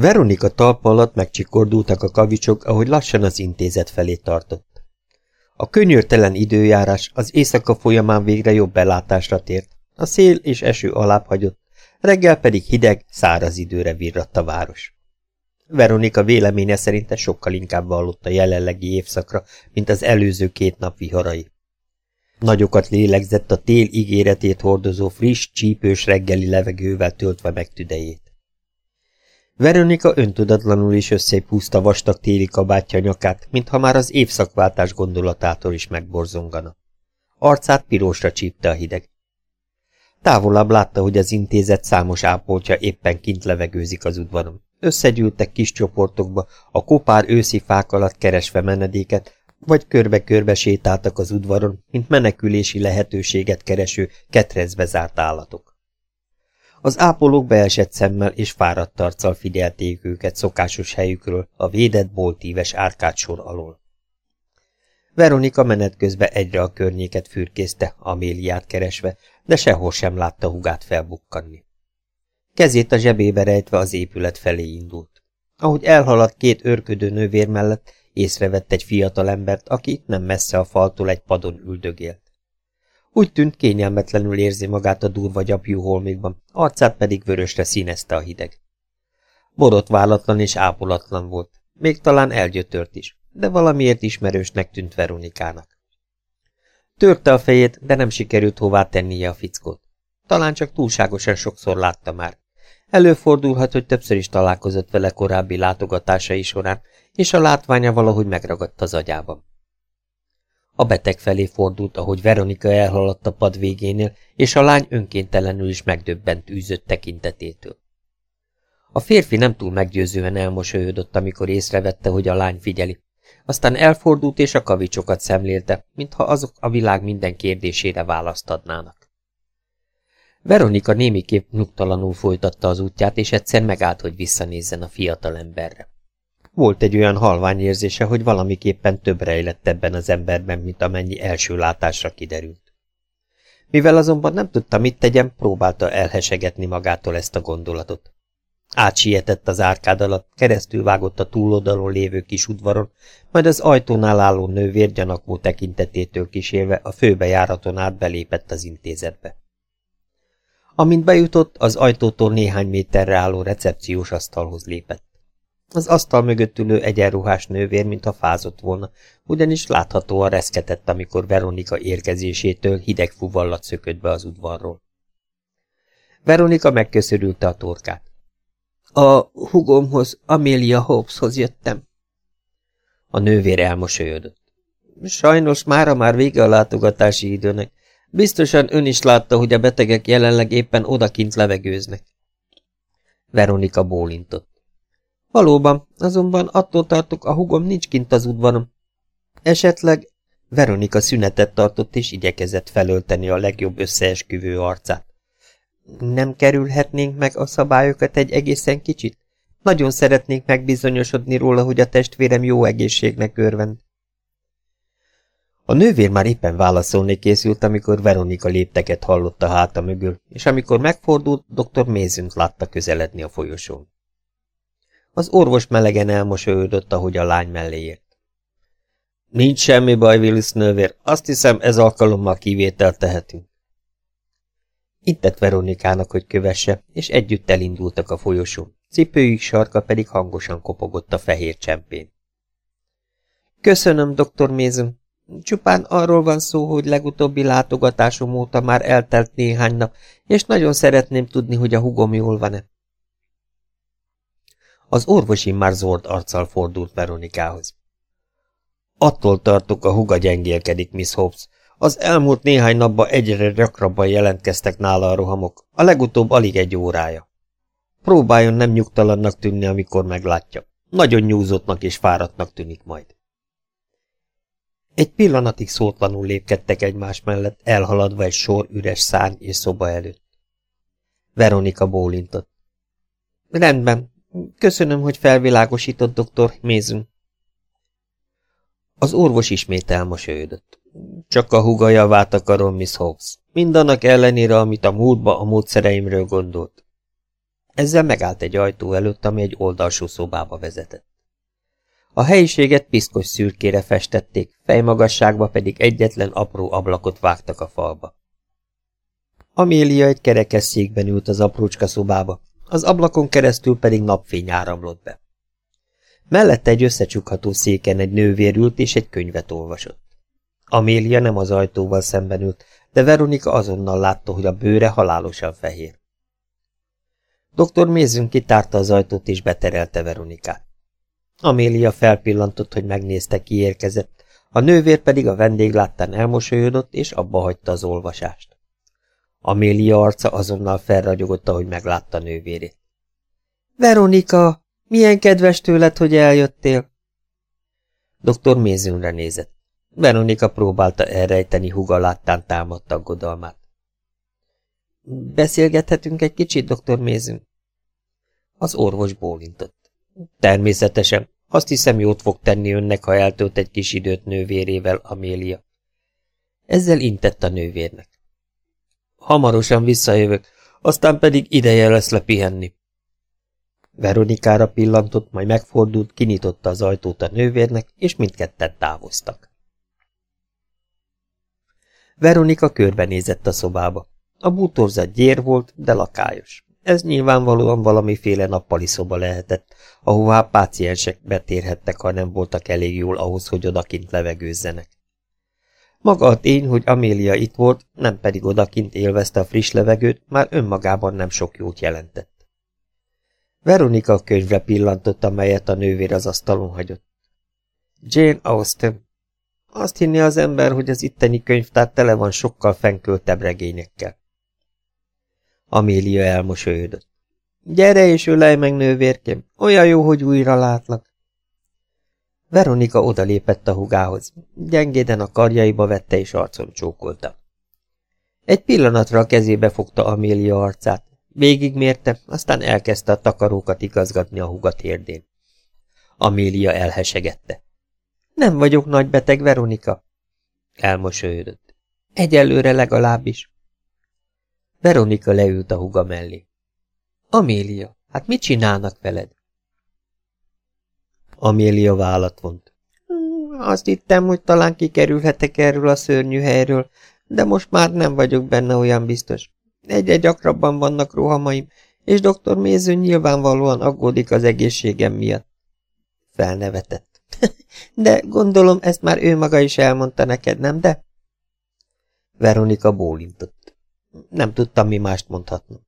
Veronika talpa alatt megcsikordultak a kavicsok, ahogy lassan az intézet felé tartott. A könyörtelen időjárás az éjszaka folyamán végre jobb belátásra tért, a szél és eső alább hagyott, reggel pedig hideg, száraz időre virradt a város. Veronika véleménye szerinte sokkal inkább vallott a jelenlegi évszakra, mint az előző két nap viharai. Nagyokat lélegzett a tél ígéretét hordozó friss, csípős reggeli levegővel töltve meg tüdejét. Veronika öntudatlanul is összépúzta vastag téli kabátja nyakát, mintha már az évszakváltás gondolatától is megborzongana. Arcát pirósra csípte a hideg. Távolabb látta, hogy az intézet számos ápoltja éppen kint levegőzik az udvaron. Összegyűltek kis csoportokba, a kopár őszi fák alatt keresve menedéket, vagy körbe-körbe sétáltak az udvaron, mint menekülési lehetőséget kereső, ketrezbe zárt állatok. Az ápolók beesett szemmel és fáradt arccal figyelték őket szokásos helyükről, a védett boltíves árkádsor alól. Veronika menet közben egyre a környéket fürkészte, Améliát keresve, de sehol sem látta hugát felbukkanni. Kezét a zsebébe rejtve az épület felé indult. Ahogy elhaladt két őrködő nővér mellett, észrevett egy fiatal embert, aki nem messze a faltól egy padon üldögélt. Úgy tűnt, kényelmetlenül érzi magát a durva gyapjú holmikban, arcát pedig vörösre színezte a hideg. Borotválatlan és ápolatlan volt, még talán elgyötört is, de valamiért ismerősnek tűnt Veronikának. Törte a fejét, de nem sikerült hová tennie a fickót. Talán csak túlságosan sokszor látta már. Előfordulhat, hogy többször is találkozott vele korábbi látogatásai során, és a látványa valahogy megragadt az agyában. A beteg felé fordult, ahogy Veronika elhaladt a pad végénél, és a lány önkéntelenül is megdöbbent űzött tekintetétől. A férfi nem túl meggyőzően elmosolyodott, amikor észrevette, hogy a lány figyeli. Aztán elfordult és a kavicsokat szemlélte, mintha azok a világ minden kérdésére választ adnának. Veronika némiképp nyugtalanul folytatta az útját, és egyszer megállt, hogy visszanézzen a fiatal emberre. Volt egy olyan halvány érzése, hogy valamiképpen több rejlett ebben az emberben, mint amennyi első látásra kiderült. Mivel azonban nem tudta, mit tegyen, próbálta elhesegetni magától ezt a gondolatot. Átsietett az árkád alatt, keresztül vágott a túloldalon lévő kis udvaron, majd az ajtónál álló nővér gyanakvó tekintetétől kísérve a főbejáraton át belépett az intézetbe. Amint bejutott, az ajtótól néhány méterre álló recepciós asztalhoz lépett. Az asztal mögött ülő egyenruhás nővér, mintha fázott volna, ugyanis láthatóan reszketett, amikor Veronika érkezésétől hideg fuvallat szökött be az udvarról. Veronika megköszörülte a torkát. A hugomhoz, Amelia Hobbeshoz jöttem. A nővér elmosolyodott. Sajnos mára már vége a látogatási időnek. Biztosan ön is látta, hogy a betegek jelenleg éppen odakint levegőznek. Veronika bólintott. Valóban, azonban attól tartok, a hugom nincs kint az udvaron. Esetleg Veronika szünetet tartott és igyekezett felölteni a legjobb összeesküvő arcát. Nem kerülhetnénk meg a szabályokat egy egészen kicsit? Nagyon szeretnénk megbizonyosodni róla, hogy a testvérem jó egészségnek örvend. A nővér már éppen válaszolni készült, amikor Veronika lépteket hallott a háta mögül, és amikor megfordult, dr. Mézünt látta közeledni a folyosón. Az orvos melegen elmosolyodott, ahogy a lány mellé. Nincs semmi baj, Willis nővér, azt hiszem ez alkalommal kivételt tehetünk. Intett Veronikának, hogy kövesse, és együtt elindultak a folyosón. Cipőjük sarka pedig hangosan kopogott a fehér csempén. Köszönöm, doktor Mézum. Csupán arról van szó, hogy legutóbbi látogatásom óta már eltelt néhány nap, és nagyon szeretném tudni, hogy a hugom jól van-e. Az orvosi már zord arccal fordult Veronikához. Attól tartok, a huga gyengélkedik, Miss Hobbs. Az elmúlt néhány napban egyre gyakrabban jelentkeztek nála a rohamok, a legutóbb alig egy órája. Próbáljon nem nyugtalannak tűnni, amikor meglátja. Nagyon nyúzottnak és fáradtnak tűnik majd. Egy pillanatig szótlanul lépkedtek egymás mellett, elhaladva egy sor üres szárny és szoba előtt. Veronika bólintott. Rendben, köszönöm, hogy felvilágosított, doktor Mézünk. Az orvos ismét elmosolyodott. Csak a húga javát akarom, Miss Hobbs. Mindannak ellenére, amit a múltba a módszereimről gondolt. Ezzel megállt egy ajtó előtt, ami egy oldalsó szobába vezetett. A helyiséget piszkos szürkére festették, fejmagasságba pedig egyetlen apró ablakot vágtak a falba. Amélia egy kerekesszékben ült az aprócska szobába, az ablakon keresztül pedig napfény áramlott be. Mellette egy összecsukható széken egy nővér ült és egy könyvet olvasott. Amélia nem az ajtóval szemben ült, de Veronika azonnal látta, hogy a bőre halálosan fehér. Doktor Mézünk kitárta az ajtót és beterelte Veronikát. Amélia felpillantott, hogy megnézte, ki érkezett, a nővér pedig a vendégláttán elmosolyodott, és abba hagyta az olvasást. Amélia arca azonnal felragyogott, ahogy meglátta nővérét. Veronika, milyen kedves tőled, hogy eljöttél? Doktor Mézünre nézett. Veronika próbálta elrejteni huga láttán támadt aggodalmát. Beszélgethetünk egy kicsit, doktor Mézünk? Az orvos bólintott. Természetesen. Azt hiszem, jót fog tenni önnek, ha eltölt egy kis időt nővérével, Amélia. Ezzel intett a nővérnek. Hamarosan visszajövök, aztán pedig ideje lesz lepihenni. Veronikára pillantott, majd megfordult, kinyitotta az ajtót a nővérnek, és mindketten távoztak. Veronika körbenézett a szobába. A bútorzat gyér volt, de lakályos. Ez nyilvánvalóan valamiféle nappali szoba lehetett, ahová páciensek betérhettek, ha nem voltak elég jól ahhoz, hogy odakint levegőzzenek. Maga a tény, hogy Amélia itt volt, nem pedig odakint élvezte a friss levegőt, már önmagában nem sok jót jelentett. Veronika könyvre pillantott, amelyet a nővér az asztalon hagyott. Jane Austen. Azt hinni az ember, hogy az itteni könyvtár tele van sokkal fenköltebb regényekkel. Amélia elmosolyodott. Gyere és ölej meg, nővérkém, olyan jó, hogy újra látlak. Veronika odalépett a hugához, gyengéden a karjaiba vette és arcon csókolta. Egy pillanatra a kezébe fogta Amélia arcát, végigmérte, aztán elkezdte a takarókat igazgatni a huga térdén. Amélia elhesegette. Nem vagyok nagy beteg, Veronika. Elmosolyodott. Egyelőre legalábbis. Veronika leült a huga mellé. Amélia, hát mit csinálnak veled? Amélia vállat vont. Azt hittem, hogy talán kikerülhetek erről a szörnyű helyről, de most már nem vagyok benne olyan biztos. Egyre gyakrabban vannak rohamaim, és dr. Méző nyilvánvalóan aggódik az egészségem miatt. Felnevetett. De gondolom, ezt már ő maga is elmondta neked, nem de? Veronika bólintott. Nem tudtam, mi mást mondhatnom.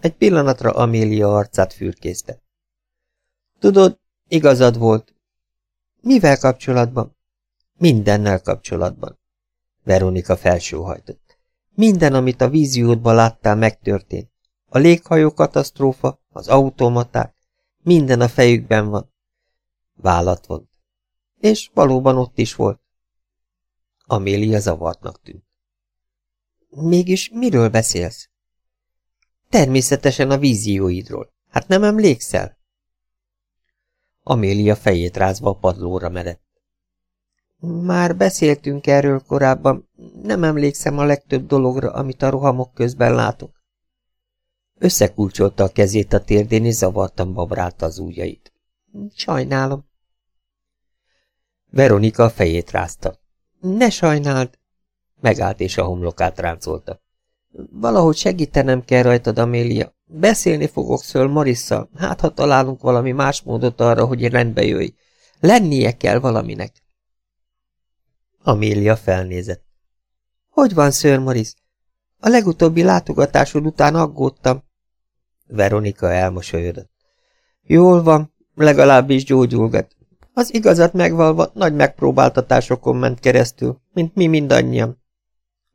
Egy pillanatra Amélia arcát fürkészte. Tudod, igazad volt. Mivel kapcsolatban? Mindennel kapcsolatban. Veronika felsóhajtott. Minden, amit a víziódban láttál, megtörtént. A léghajó katasztrófa, az automaták, minden a fejükben van. Vállat vont. És valóban ott is volt. Amélia zavartnak tűnt. Mégis miről beszélsz? Természetesen a vízióidról. Hát nem emlékszel? Amélia fejét rázva a padlóra merett. Már beszéltünk erről korábban, nem emlékszem a legtöbb dologra, amit a rohamok közben látok. Összekulcsolta a kezét a térdén, és zavartan babrálta az ujjait. Sajnálom. Veronika a fejét rázta. Ne sajnáld! Megállt és a homlokát ráncolta. Valahogy segítenem kell rajtad, Amélia. Beszélni fogok szől Marisszal, hát ha találunk valami más módot arra, hogy rendbe jöjj. Lennie kell valaminek. Amélia felnézett. Hogy van, ször Morisz? A legutóbbi látogatásod után aggódtam. Veronika elmosolyodott. Jól van, legalábbis gyógyulgat. Az igazat megvalva nagy megpróbáltatásokon ment keresztül, mint mi mindannyian.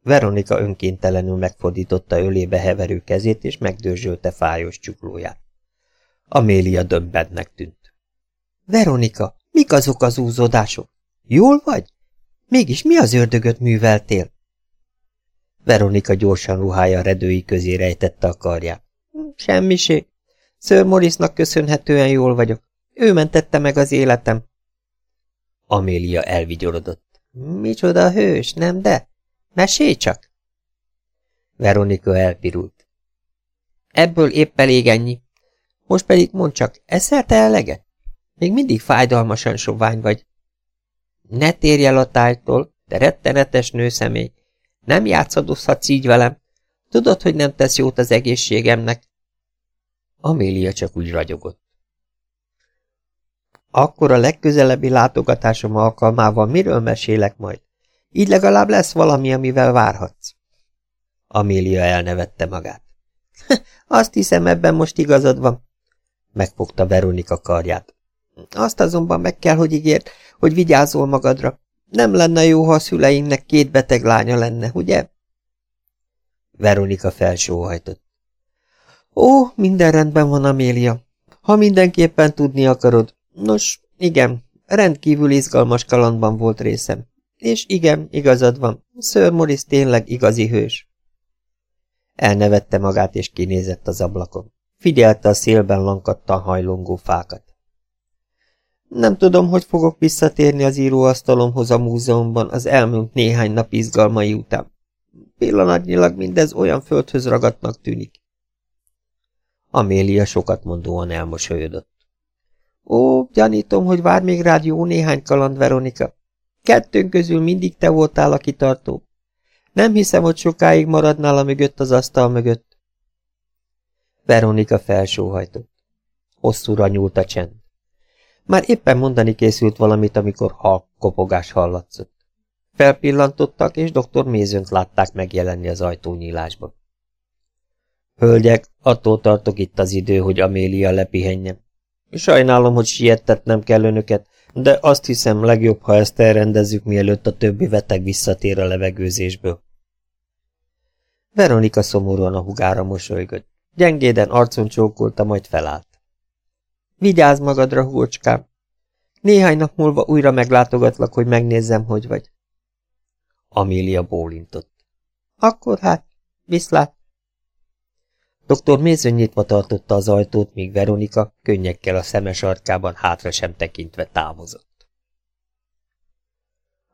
Veronika önkéntelenül megfordította ölébe heverő kezét, és megdörzsölte fájos csuklóját. Amélia döbbednek tűnt. Veronika, mik azok az úzódások? Jól vagy? Mégis mi az ördögöt műveltél? Veronika gyorsan ruhája redői közé rejtette a karját. Semmisé. Sir Morrisnak köszönhetően jól vagyok. Ő mentette meg az életem. Amélia elvigyorodott. Micsoda hős, nem de? Mesélj csak! Veronika elpirult. Ebből épp elég ennyi. Most pedig mondd csak, eszel te? Még mindig fájdalmasan sovány vagy. Ne térj el a tájtól, te rettenetes nőszemély. Nem játszadozhatsz így velem. Tudod, hogy nem tesz jót az egészségemnek. Amélia csak úgy ragyogott. Akkor a legközelebbi látogatásom alkalmával miről mesélek majd? Így legalább lesz valami, amivel várhatsz. Amélia elnevette magát. Azt hiszem, ebben most igazad van. Megfogta Veronika karját. Azt azonban meg kell, hogy ígért, hogy vigyázol magadra. Nem lenne jó, ha a szüleimnek két beteg lánya lenne, ugye? Veronika felsóhajtott. Ó, minden rendben van, Amélia. Ha mindenképpen tudni akarod. Nos, igen, rendkívül izgalmas kalandban volt részem. És igen, igazad van, Sir Morris tényleg igazi hős. Elnevette magát és kinézett az ablakon. Figyelte a szélben lankadtan hajlongó fákat. Nem tudom, hogy fogok visszatérni az íróasztalomhoz a múzeumban az elmúlt néhány nap izgalmai után. Pillanatnyilag mindez olyan földhöz ragadnak tűnik. Amélia sokat mondóan elmosolyodott. Ó, gyanítom, hogy vár még rád jó néhány kaland, Veronika. Kettőnk közül mindig te voltál a kitartó. Nem hiszem, hogy sokáig maradnál a mögött az asztal mögött. Veronika felsóhajtott. Hosszúra nyúlt a csend. Már éppen mondani készült valamit, amikor halk kopogás hallatszott. Felpillantottak, és dr. Mézönt látták megjelenni az ajtónyílásba. Hölgyek, attól tartok itt az idő, hogy Amélia lepihenjen. Sajnálom, hogy siettetnem kell önöket, de azt hiszem legjobb, ha ezt elrendezzük, mielőtt a többi beteg visszatér a levegőzésből. Veronika szomorúan a hugára mosolygott. Gyengéden arcon csókolta, majd felállt. Vigyázz magadra, húcskám! Néhány nap múlva újra meglátogatlak, hogy megnézzem, hogy vagy. Amélia bólintott. Akkor hát, viszlát! Dr. Mézön nyitva tartotta az ajtót, míg Veronika könnyekkel a szemes arkában hátra sem tekintve távozott.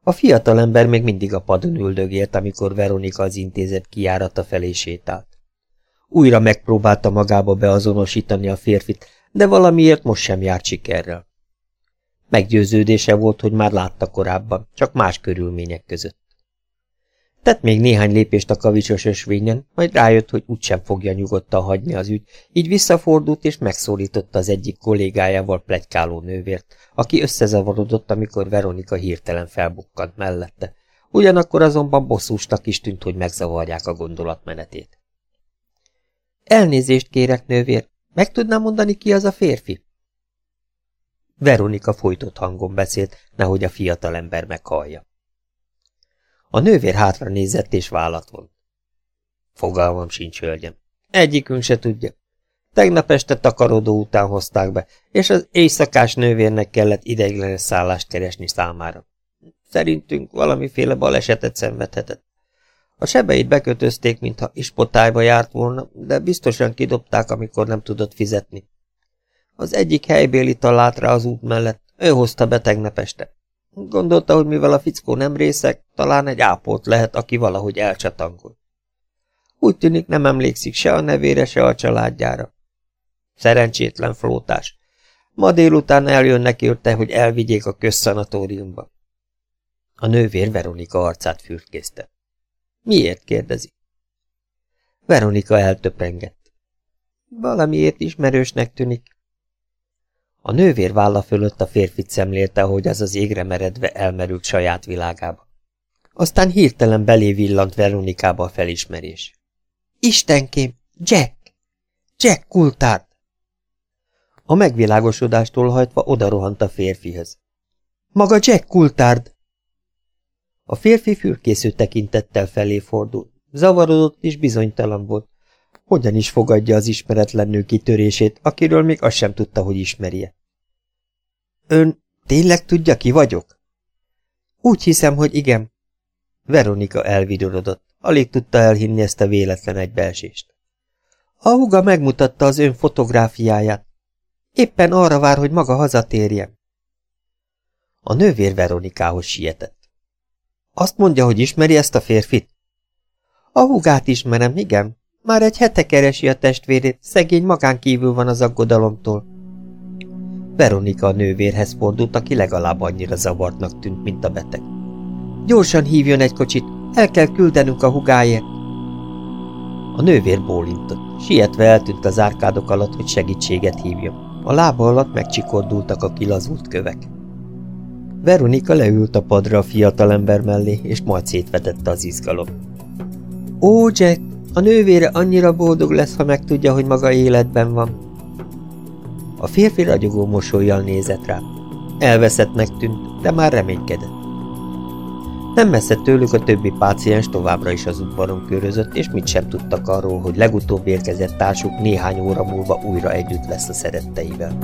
A fiatalember még mindig a padon üldögélt, amikor Veronika az intézet kiárata felé sétált. Újra megpróbálta magába beazonosítani a férfit, de valamiért most sem járt sikerrel. Meggyőződése volt, hogy már látta korábban, csak más körülmények között. Tett még néhány lépést a kavicsos ösvényen, majd rájött, hogy úgysem fogja nyugodtan hagyni az ügy, így visszafordult és megszólította az egyik kollégájával plegykáló nővért, aki összezavarodott, amikor Veronika hirtelen felbukkant mellette. Ugyanakkor azonban bosszústak is tűnt, hogy megzavarják a gondolatmenetét. Elnézést kérek, nővér, meg tudnám mondani, ki az a férfi? Veronika folytott hangon beszélt, nehogy a fiatalember meghallja. A nővér hátra nézett és vállat. Fogalmam sincs, hölgyem. Egyikünk se tudja. Tegnap este takarodó után hozták be, és az éjszakás nővérnek kellett ideiglenes szállást keresni számára. Szerintünk valamiféle balesetet szenvedhetett. A sebeit bekötözték, mintha ispotályba járt volna, de biztosan kidobták, amikor nem tudott fizetni. Az egyik helybéli talált rá az út mellett, ő hozta be tegnap este. Gondolta, hogy mivel a fickó nem részek, talán egy ápolt lehet, aki valahogy elcsatangol. Úgy tűnik nem emlékszik se a nevére, se a családjára. Szerencsétlen flótás. Ma délután eljönnek érte, hogy elvigyék a közszanatóriumba. A nővér Veronika arcát fürkészte. Miért kérdezi? Veronika eltöprengett. Valamiért ismerősnek tűnik. A nővér válla fölött a férfit szemlélte, ahogy az az égre meredve elmerült saját világába. Aztán hirtelen belé villant Veronikába a felismerés. Istenkém, Jack! Jack Kultárd! A megvilágosodástól hajtva odarohant a férfihez. Maga Jack Kultárd! A férfi fürkésző tekintettel felé fordult. Zavarodott és bizonytalan volt. Hogyan is fogadja az ismeretlen nő kitörését, akiről még azt sem tudta, hogy ismerje. Ön tényleg tudja, ki vagyok? Úgy hiszem, hogy igen. Veronika elvidorodott. Alig tudta elhinni ezt a véletlen egybeesést. A húga megmutatta az ön fotográfiáját. Éppen arra vár, hogy maga hazatérjen. A nővér Veronikához sietett. Azt mondja, hogy ismeri ezt a férfit? A húgát ismerem, igen. Már egy hete keresi a testvérét, szegény magán kívül van az aggodalomtól. Veronika a nővérhez fordult, aki legalább annyira zavartnak tűnt, mint a beteg. Gyorsan hívjon egy kocsit, el kell küldenünk a hugáért. A nővér bólintott. Sietve eltűnt az árkádok alatt, hogy segítséget hívjon. A lába alatt megcsikordultak a kilazult kövek. Veronika leült a padra a fiatalember mellé, és majd szétvetette az izgalom. Ó, Jack, a nővére annyira boldog lesz, ha megtudja, hogy maga életben van. A férfi ragyogó mosolyjal nézett rá. Elveszettnek tűnt, de már reménykedett. Nem messze tőlük a többi páciens továbbra is az udvaron körözött, és mit sem tudtak arról, hogy legutóbb érkezett társuk néhány óra múlva újra együtt lesz a szeretteivel.